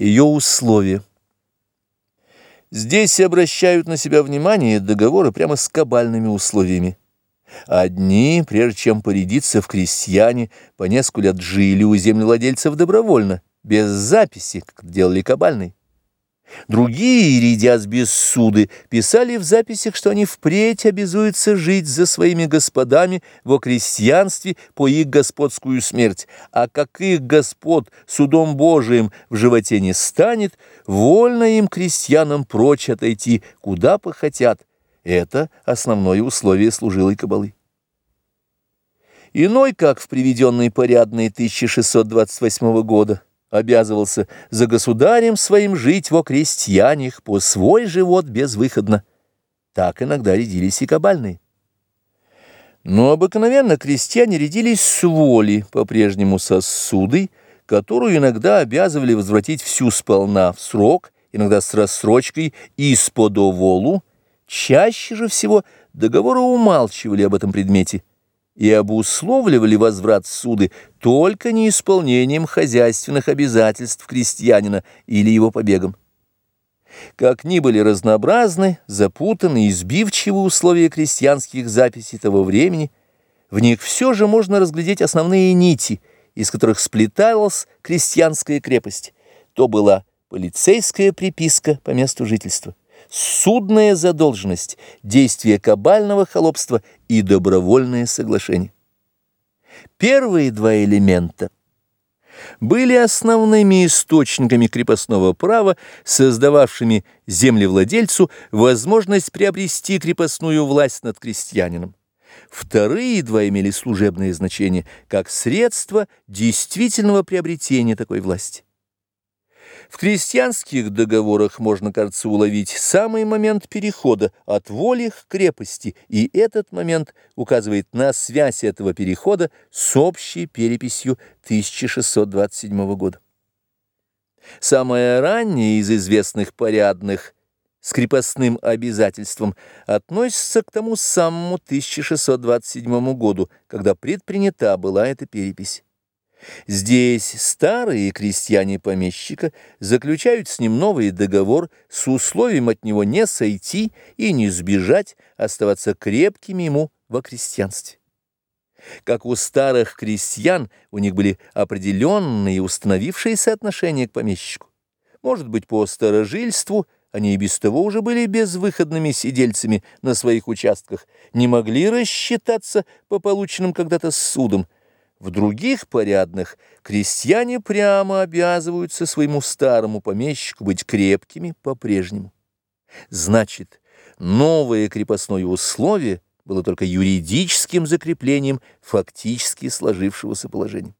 Ее условия. Здесь обращают на себя внимание договоры прямо с кабальными условиями. Одни, прежде чем порядиться в крестьяне, по несколько лет жили у землевладельцев добровольно, без записи, как делали кабальные. Другие, рядясь без суды, писали в записях, что они впредь обязуются жить за своими господами во крестьянстве по их господскую смерть, а как их господ судом Божиим в животе не станет, вольно им, крестьянам, прочь отойти, куда похотят. Это основное условие служилой кабалы. Иной, как в приведенной порядной 1628 года, обязывался за государем своим жить во крестьянях по свой живот безвыходно. Так иногда рядились и кабальные. Но обыкновенно крестьяне рядились с воли, по-прежнему сосудой, которую иногда обязывали возвратить всю сполна в срок, иногда с рассрочкой из-под волу, чаще же всего договоры умалчивали об этом предмете – и обусловливали возврат суды только неисполнением хозяйственных обязательств крестьянина или его побегом. Как ни были разнообразны, запутаны и сбивчивы условия крестьянских записей того времени, в них все же можно разглядеть основные нити, из которых сплеталась крестьянская крепость. То была полицейская приписка по месту жительства судная задолженность, действие кабального холопства и добровольное соглашение. Первые два элемента были основными источниками крепостного права, создававшими землевладельцу возможность приобрести крепостную власть над крестьянином. Вторые два имели служебное значение как средство действительного приобретения такой власти. В крестьянских договорах можно, кажется, уловить самый момент перехода от воли к крепости, и этот момент указывает на связь этого перехода с общей переписью 1627 года. Самое раннее из известных порядных с крепостным обязательством относится к тому самому 1627 году, когда предпринята была эта перепись. Здесь старые крестьяне помещика заключают с ним новый договор с условием от него не сойти и не сбежать, оставаться крепкими ему во крестьянстве. Как у старых крестьян, у них были определенные установившиеся отношения к помещику. Может быть, по старожильству они и без того уже были безвыходными сидельцами на своих участках, не могли рассчитаться по полученным когда-то судам, в других порядных крестьяне прямо обязываются своему старому помещику быть крепкими по-прежнему. Значит, новое крепостное условие было только юридическим закреплением фактически сложившегося положения.